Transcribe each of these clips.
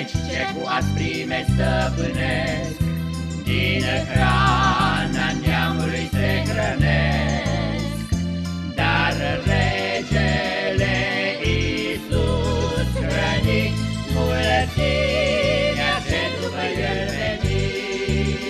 aici ce cu asprime stăpânesc, Din hrana neamului se hrănesc, Dar regele Iisus hrăni mulțimea ce după el veni.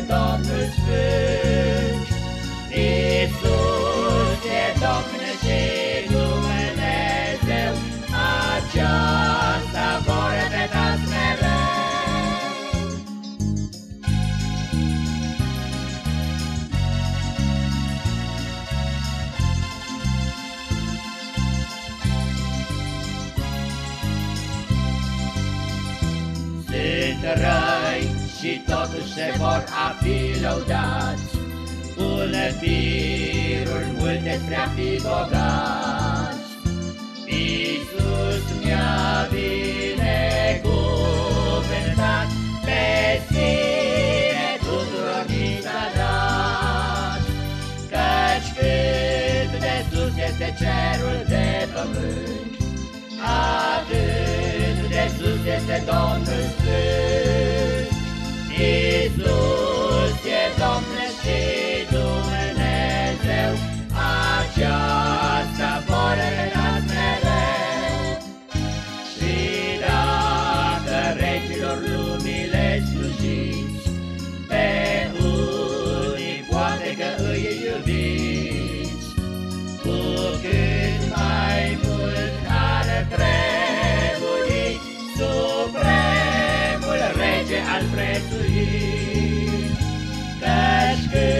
Sus este Domnul Sfânt. Iisus e Domn și Dumnezeu, aceasta vor repetați mereu. Sunt răi și totuși se vor afi lăudați, un firul multe spre a fi bogați. Iisus e Domnul și Dumnezeu, aceasta vorbeați mereu. Și dacă regilor lumii le slujiți, ce ar prețui. Căci